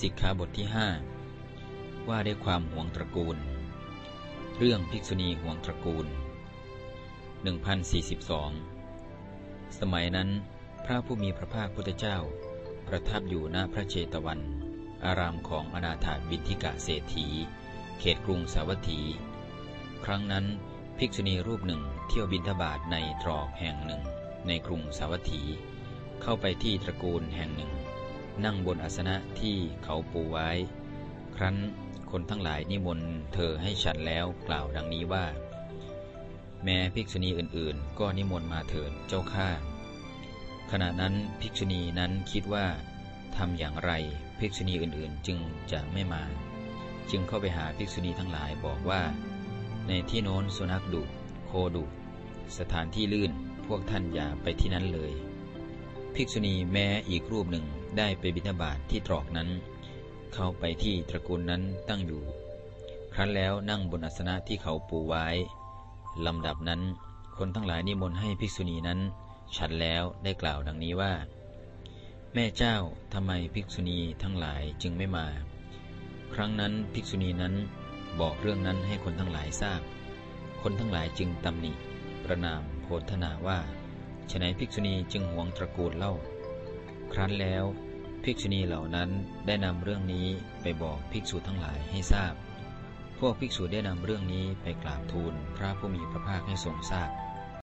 สิกขาบทที่ 5 ว่าด้วยความห่วงตระกูล เรื่องภิกษุณีห่วงตระกูล 1042 สมัยนั้นพระผู้มีพระภาคพุทธเจ้า ประทับอยู่หน้าพระเจตวัน อารามของอนาถาบินทิกะเศรษฐี เขตกรุงสาวัตถี ครั้งนั้นภิกษุณีรูปหนึ่งเที่ยวบินทบาทในตรอกแห่งหนึ่งในกรุงสาวัตถี เข้าไปที่ตระกูลแห่งหนึ่ง นั่งบนอาสนะที่เขาปูไว้ ครั้นคนทั้งหลายนิมนต์เธอให้ฉันแล้วกล่าวดังนี้ว่า แม้ภิกษุณีอื่นๆ ก็นิมนต์มาเถิดเจ้าข้าขณะนั้นภิกษุณีนั้นคิดว่าทำอย่างไรภิกษุณีอื่นๆ จึงจะไม่มา จึงเข้าไปหาภิกษุณีทั้งหลายบอกว่า ในที่โน้นสุนัขดุโคดุสถานที่ลื่นพวกท่านอย่าไปที่นั้นเลย ภิกษุณีแม้อีกรูปหนึ่งได้ไปบิณฑบาตทที่ตรอกนั้น เข้าไปที่ตระกูลนั้นตั้งอยู่ ครั้นแล้วนั่งบนอาสนะที่เขาปูไว้ลำดับนั้น คนทั้งหลายนิมนต์ให้ภิกษุณีนั้น ฉันแล้วได้กล่าวดังนี้ว่า แม่เจ้าทำไมภิกษุณีทั้งหลายจึงไม่มา ครั้งนั้นภิกษุณีนั้นบอกเรื่องนั้นให้คนทั้งหลายทราบ คนทั้งหลายจึงตำหนิประนามโพธนาว่า ฉนัยภิกษุณีจึงหวงตระกูลเล่า ครั้นแล้วภิกษุณีเหล่านั้นได้นำเรื่องนี้ไปบอกภิกษุทั้งหลายให้ทราบ พวกภิกษุได้นำเรื่องนี้ไปกราบทูลพระผู้มีพระภาคให้ทรงทราบ